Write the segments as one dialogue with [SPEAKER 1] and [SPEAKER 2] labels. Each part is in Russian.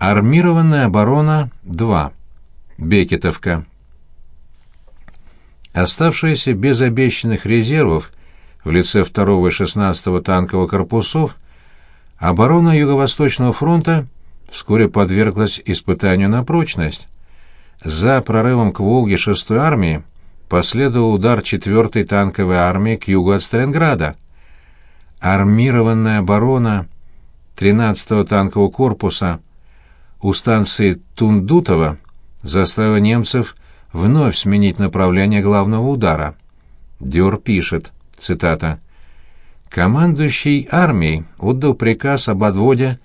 [SPEAKER 1] Армированная оборона 2. Бекетовка. Оставшиеся без обещанных резервов в лице 2 и 16 танкового корпусов, оборона Юго-Восточного фронта вскоре подверглась испытанию на прочность. За прорывом к Волге 6-й армии последовал удар 4-й танковой армии к югу от Сталинграда. Армированная оборона 13-го танкового корпуса у станции Тундутово заставила немцев вновь сменить направление главного удара. Дюр пишет, цитата, «Командующий армией отдал приказ об отводе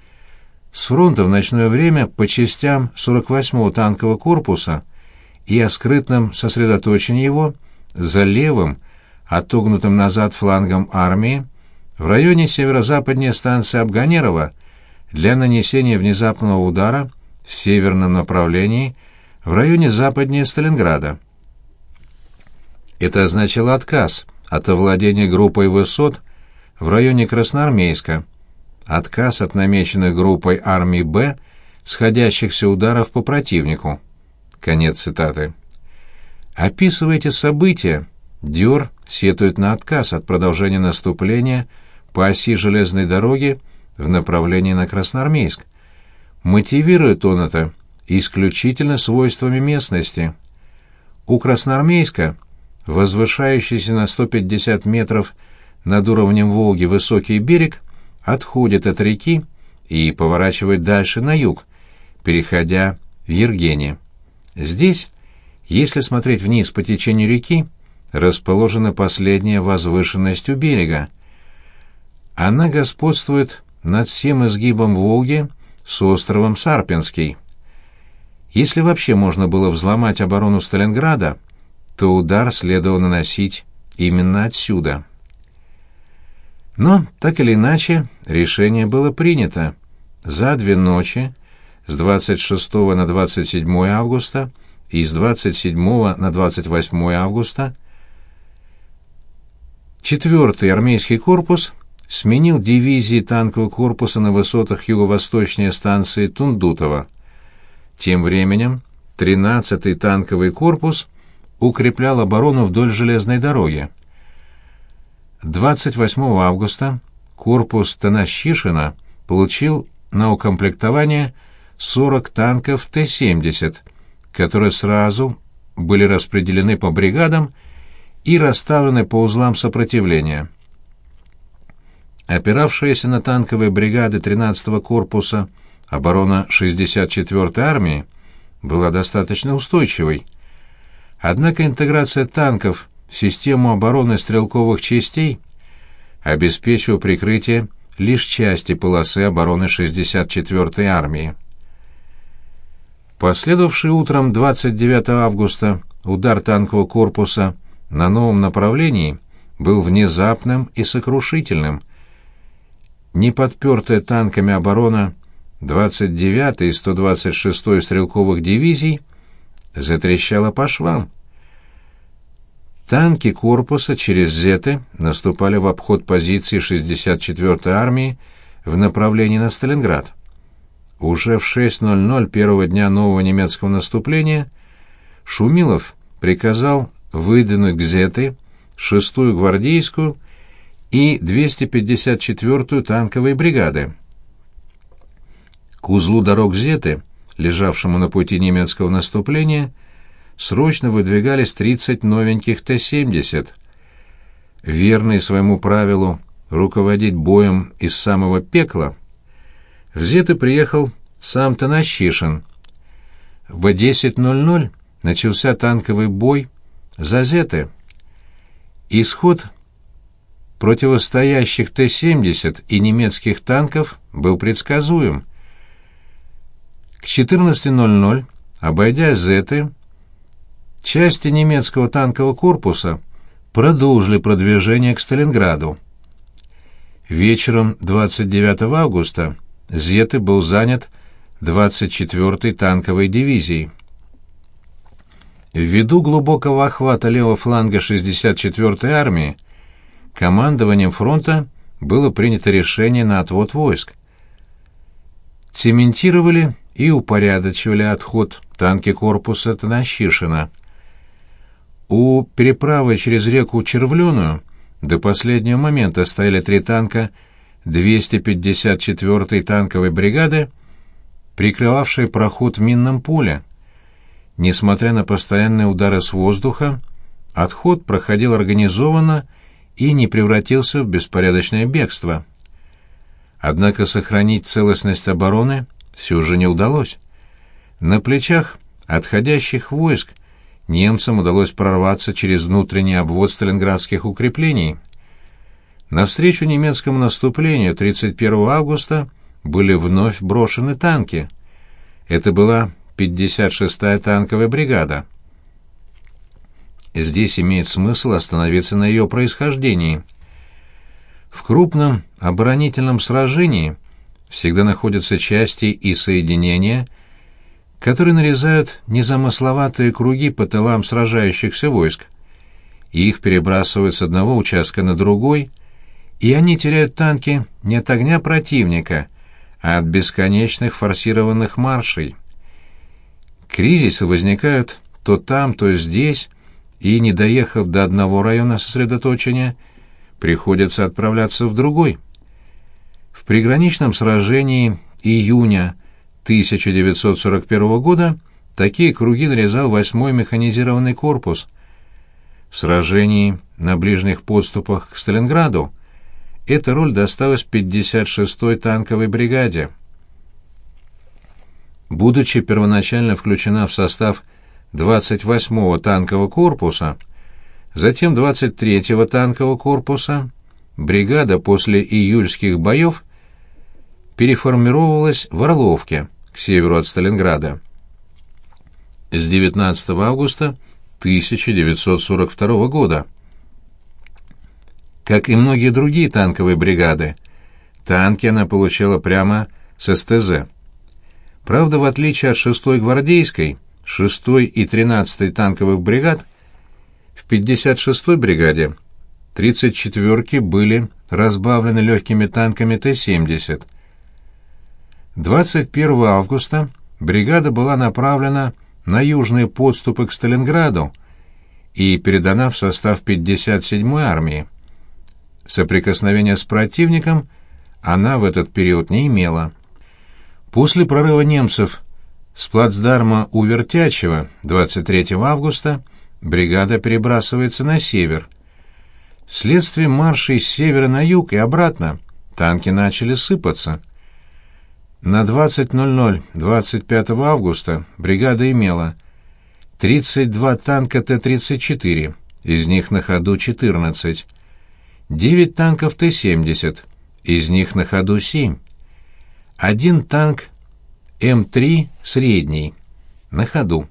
[SPEAKER 1] с фронта в ночное время по частям 48-го танкового корпуса и о скрытном сосредоточении его за левым, отогнутым назад флангом армии в районе северо-западнее станции Абганерова для нанесения внезапного удара в северном направлении в районе западнее Сталинграда. Это означало отказ от овладения группой высот в районе Красноармейска, отказ от намеченных группой армии «Б» сходящихся ударов по противнику. Конец цитаты. Описывая эти события, Дюр сетует на отказ от продолжения наступления по оси железной дороги в направлении на Красноармейск. Мотивирует он это исключительно свойствами местности. У Красноармейска, возвышающийся на 150 метров над уровнем Волги высокий берег, отходит от реки и поворачивает дальше на юг, переходя в Ергене. Здесь, если смотреть вниз по течению реки, расположена последняя возвышенность у берега. Она господствует над всем изгибом Волги с островом Сарпинский. Если вообще можно было взломать оборону Сталинграда, то удар следовало наносить именно отсюда. Но, так или иначе, решение было принято. За две ночи, с 26 на 27 августа и с 27 на 28 августа, 4-й армейский корпус сменил дивизии танкового корпуса на высотах юго-восточнее станции Тундутово. Тем временем 13-й танковый корпус укреплял оборону вдоль железной дороги. 28 августа корпус Танащишина получил на укомплектование 40 танков Т-70, которые сразу были распределены по бригадам и расставлены по узлам сопротивления. Опиравшаяся на танковые бригады 13-го корпуса оборона 64-й армии была достаточно устойчивой. Однако интеграция танков в систему обороны стрелковых частей обеспечивала прикрытие лишь части полосы обороны 64-й армии. Последовавший утром 29 августа удар танкового корпуса на новом направлении был внезапным и сокрушительным – не подпертая танками оборона 29-й и 126-й стрелковых дивизий затрещала по швам. Танки корпуса через Зеты наступали в обход позиции 64-й армии в направлении на Сталинград. Уже в 6.00 первого дня нового немецкого наступления Шумилов приказал выдвинуть к Зеты 6-ю гвардейскую и 254-ю танковые бригады. К узлу дорог Зеты, лежавшему на пути немецкого наступления, срочно выдвигались 30 новеньких Т-70. Верный своему правилу руководить боем из самого пекла, в Зеты приехал сам Танащишин. В 10.00 начался танковый бой за Зеты. Исход противостоящих Т-70 и немецких танков был предсказуем. К 14.00, обойдя Зеты, части немецкого танкового корпуса продолжили продвижение к Сталинграду. Вечером 29 августа Зеты был занят 24-й танковой дивизией. Ввиду глубокого охвата левого фланга 64-й армии командованием фронта было принято решение на отвод войск. Цементировали и упорядочивали отход танки корпуса Танащишина. У переправы через реку Червленую до последнего момента стояли три танка 254-й танковой бригады, прикрывавшие проход в минном поле. Несмотря на постоянные удары с воздуха, отход проходил организованно и не превратился в беспорядочное бегство. Однако сохранить целостность обороны все же не удалось. На плечах отходящих войск немцам удалось прорваться через внутренний обвод сталинградских укреплений. Навстречу немецкому наступлению 31 августа были вновь брошены танки. Это была 56-я танковая бригада. Здесь имеет смысл остановиться на ее происхождении. В крупном оборонительном сражении всегда находятся части и соединения, которые нарезают незамысловатые круги по тылам сражающихся войск. Их перебрасывают с одного участка на другой, и они теряют танки не от огня противника, а от бесконечных форсированных маршей. Кризисы возникают то там, то здесь, и, не доехав до одного района сосредоточения, приходится отправляться в другой. В приграничном сражении июня 1941 года такие круги нарезал 8-й механизированный корпус. В сражении на ближних подступах к Сталинграду эта роль досталась 56-й танковой бригаде. Будучи первоначально включена в состав 28-го танкового корпуса, затем 23-го танкового корпуса, бригада после июльских боев переформировалась в Орловке, к северу от Сталинграда. С 19 августа 1942 года. Как и многие другие танковые бригады, танки она получала прямо с СТЗ. Правда, в отличие от 6-й гвардейской, 6-й и 13-й танковых бригад, в 56-й бригаде 34-ки были разбавлены легкими танками Т-70. 21 августа бригада была направлена на южные подступы к Сталинграду и передана в состав 57-й армии. Соприкосновения с противником она в этот период не имела. После прорыва немцев с плацдарма у Вертячева 23 августа бригада перебрасывается на север. Вследствие маршей с севера на юг и обратно танки начали сыпаться. На 20.00 25 августа бригада имела 32 танка Т-34, из них на ходу 14, 9 танков Т-70, из них на ходу 7, один танк М3 средний, на ходу.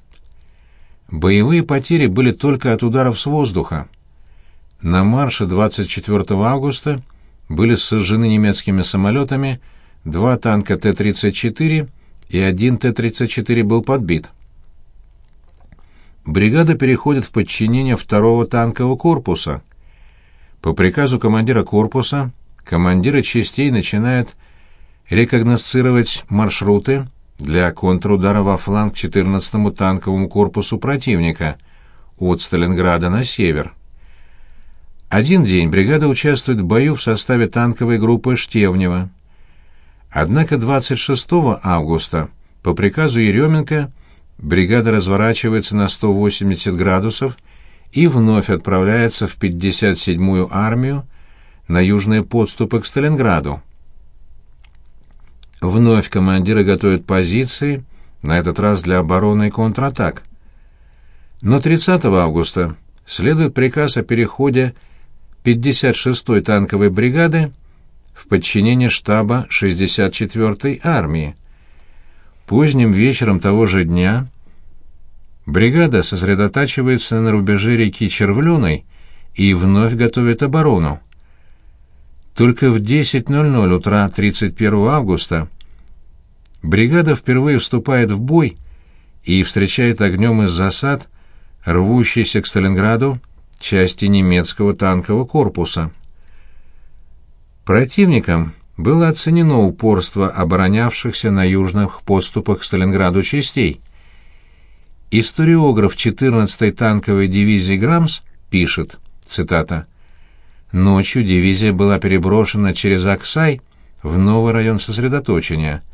[SPEAKER 1] Боевые потери были только от ударов с воздуха. На марше 24 августа были сожжены немецкими самолетами два танка Т-34 и один Т-34 был подбит. Бригада переходит в подчинение второго танкового корпуса. По приказу командира корпуса командиры частей начинают рекогносцировать маршруты для контрудара во фланг 14-му танковому корпусу противника от Сталинграда на север. Один день бригада участвует в бою в составе танковой группы Штевнева. Однако 26 августа по приказу Еременко бригада разворачивается на 180 градусов и вновь отправляется в 57-ю армию на южные подступы к Сталинграду. Вновь командиры готовят позиции, на этот раз для обороны и контратак. Но 30 августа следует приказ о переходе 56-й танковой бригады в подчинение штаба 64-й армии. Поздним вечером того же дня бригада сосредотачивается на рубеже реки Червленой и вновь готовит оборону. Только в 10.00 утра 31 августа бригада впервые вступает в бой и встречает огнем из засад рвущиеся к Сталинграду части немецкого танкового корпуса. Противником было оценено упорство оборонявшихся на южных подступах к Сталинграду частей. Историограф 14-й танковой дивизии «Грамс» пишет, цитата, «Ночью дивизия была переброшена через Аксай в новый район сосредоточения.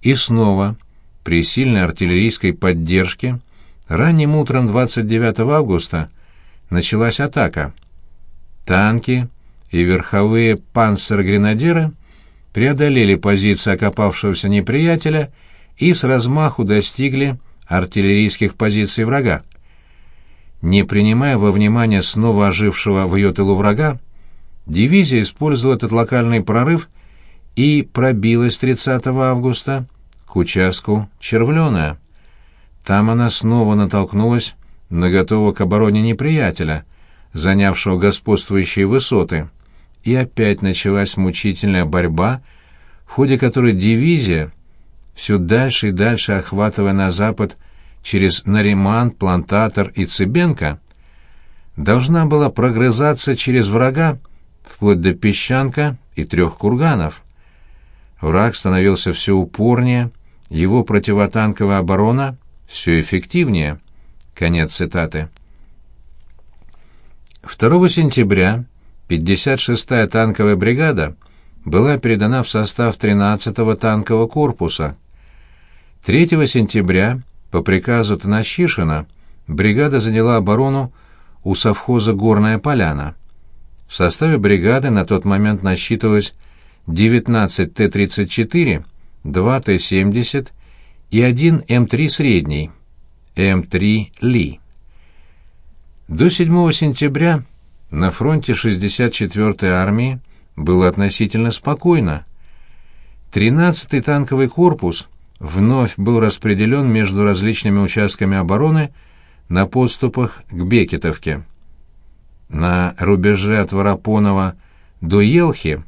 [SPEAKER 1] И снова, при сильной артиллерийской поддержке, ранним утром 29 августа началась атака. Танки и верховые панцер-гренадеры преодолели позиции окопавшегося неприятеля и с размаху достигли артиллерийских позиций врага. Не принимая во внимание снова ожившего в ее тылу врага, дивизия использовала этот локальный прорыв и пробилась 30 августа к участку Червленая. Там она снова натолкнулась на готового к обороне неприятеля, занявшего господствующие высоты, и опять началась мучительная борьба, в ходе которой дивизия, все дальше и дальше охватывая на запад через Нариман, Плантатор и Цыбенко, должна была прогрызаться через врага вплоть до Песчанка и трех курганов. Враг становился все упорнее, его противотанковая оборона все эффективнее. Конец цитаты. 2 сентября 56-я танковая бригада была передана в состав 13-го танкового корпуса. 3 сентября по приказу Танащишина бригада заняла оборону у совхоза «Горная поляна». В составе бригады на тот момент насчитывалось 19 Т-34, 2 Т-70 и один М3 средний, М3 Ли. До 7 сентября на фронте 64-й армии было относительно спокойно. 13-й танковый корпус вновь был распределен между различными участками обороны на подступах к Бекетовке. На рубеже от Воропонова до Елхи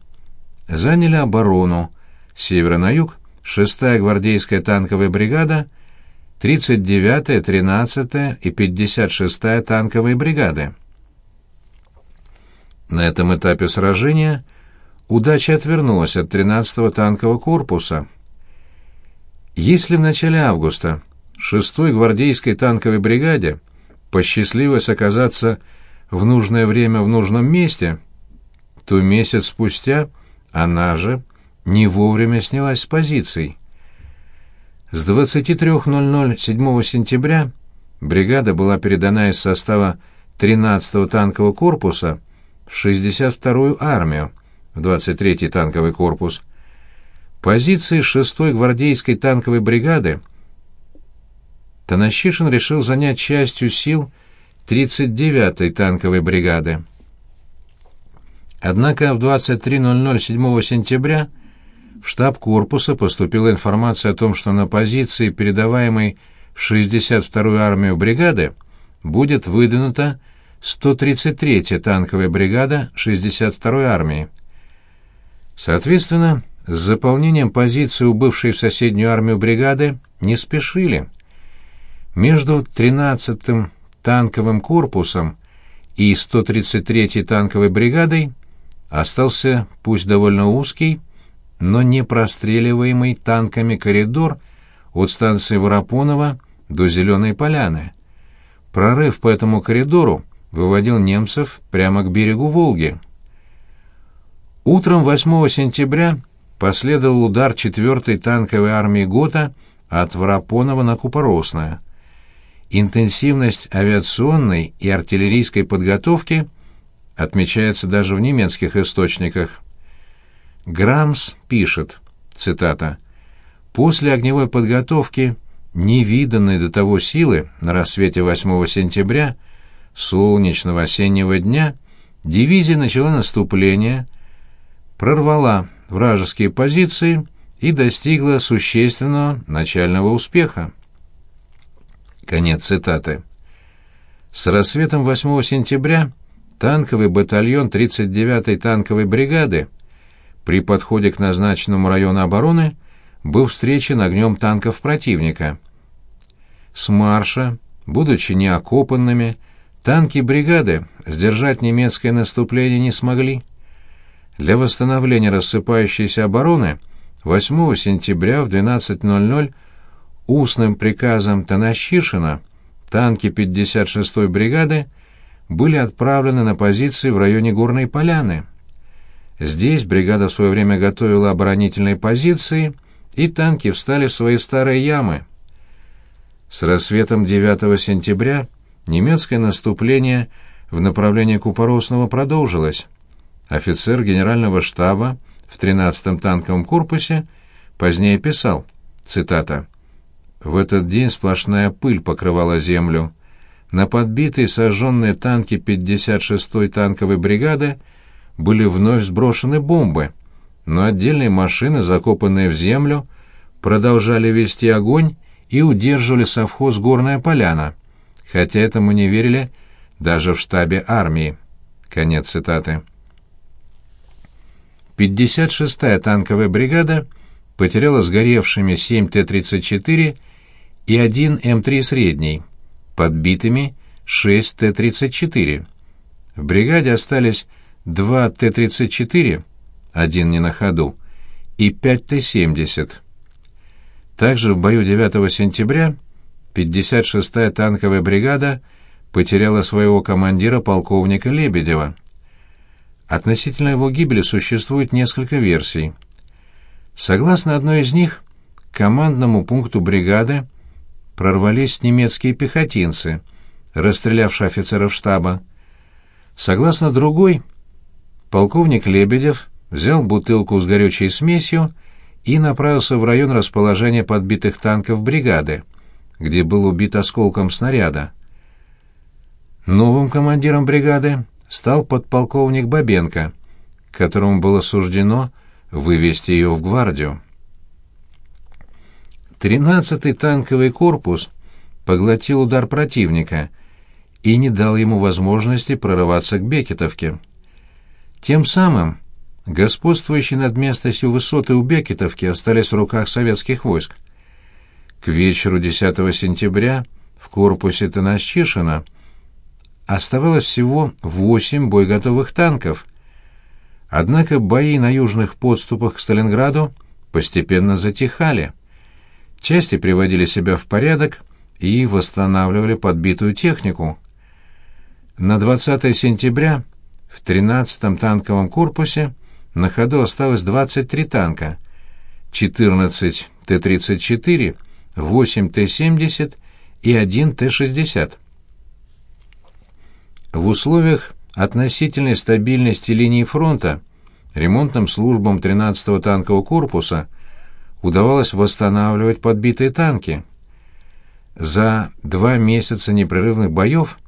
[SPEAKER 1] заняли оборону с севера на юг 6-я гвардейская танковая бригада, 39-я, 13-я и 56-я танковые бригады. На этом этапе сражения удача отвернулась от 13-го танкового корпуса. Если в начале августа 6-й гвардейской танковой бригаде посчастливилось оказаться в нужное время в нужном месте, то месяц спустя она же не вовремя снялась с позиций. С 23.00 7 сентября бригада была передана из состава 13-го танкового корпуса в 62-ю армию, в 23-й танковый корпус. Позиции 6-й гвардейской танковой бригады Танащишин решил занять частью сил 39-й танковой бригады. Однако в 23.00 7 сентября в штаб корпуса поступила информация о том, что на позиции, передаваемой в 62-ю армию бригады, будет выдвинута 133-я танковая бригада 62-й армии. Соответственно, с заполнением позиции у бывшей в соседнюю армию бригады не спешили. Между 13-м танковым корпусом и 133-й танковой бригадой остался, пусть довольно узкий, но не простреливаемый танками коридор от станции Воропонова до Зеленой Поляны. Прорыв по этому коридору выводил немцев прямо к берегу Волги. Утром 8 сентября последовал удар 4-й танковой армии ГОТА от Воропонова на Купоросное. Интенсивность авиационной и артиллерийской подготовки отмечается даже в немецких источниках. Грамс пишет, цитата, «После огневой подготовки, невиданной до того силы на рассвете 8 сентября, солнечного осеннего дня, дивизия начала наступление, прорвала вражеские позиции и достигла существенного начального успеха». Конец цитаты. С рассветом 8 сентября танковый батальон 39-й танковой бригады при подходе к назначенному району обороны был встречен огнем танков противника. С марша, будучи неокопанными, танки бригады сдержать немецкое наступление не смогли. Для восстановления рассыпающейся обороны 8 сентября в 12.00 устным приказом Танащишина танки 56-й бригады были отправлены на позиции в районе Горной Поляны. Здесь бригада в свое время готовила оборонительные позиции, и танки встали в свои старые ямы. С рассветом 9 сентября немецкое наступление в направлении Купоросного продолжилось. Офицер генерального штаба в 13-м танковом корпусе позднее писал, цитата, «В этот день сплошная пыль покрывала землю. На подбитые сожженные танки 56-й танковой бригады были вновь сброшены бомбы, но отдельные машины, закопанные в землю, продолжали вести огонь и удерживали совхоз «Горная поляна», хотя этому не верили даже в штабе армии. Конец цитаты. 56-я танковая бригада потеряла сгоревшими 7 Т-34 и 1 М3 средний, подбитыми 6 Т-34. В бригаде остались 2 Т-34, один не на ходу, и 5 Т-70. Также в бою 9 сентября 56-я танковая бригада потеряла своего командира полковника Лебедева. Относительно его гибели существует несколько версий. Согласно одной из них, к командному пункту бригады прорвались немецкие пехотинцы, расстрелявшие офицеров штаба. Согласно другой, полковник Лебедев взял бутылку с горючей смесью и направился в район расположения подбитых танков бригады, где был убит осколком снаряда. Новым командиром бригады стал подполковник Бабенко, которому было суждено вывести ее в гвардию. Тринадцатый танковый корпус поглотил удар противника и не дал ему возможности прорываться к Бекетовке. Тем самым господствующие над местностью высоты у Бекетовки остались в руках советских войск. К вечеру 10 сентября в корпусе Танасчишина оставалось всего восемь боеготовых танков. Однако бои на южных подступах к Сталинграду постепенно затихали. Части приводили себя в порядок и восстанавливали подбитую технику. На 20 сентября в 13-м танковом корпусе на ходу осталось 23 танка, 14 Т-34, 8 Т-70 и 1 Т-60. В условиях относительной стабильности линии фронта ремонтным службам 13-го танкового корпуса удавалось восстанавливать подбитые танки. За два месяца непрерывных боев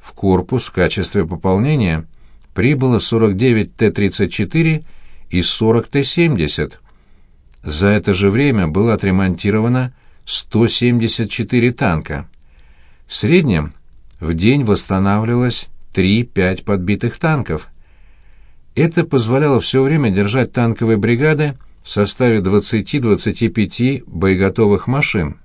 [SPEAKER 1] в корпус в качестве пополнения прибыло 49 Т-34 и 40 Т-70. За это же время было отремонтировано 174 танка. В среднем в день восстанавливалось 3-5 подбитых танков. Это позволяло все время держать танковые бригады в составе 20-25 боеготовых машин.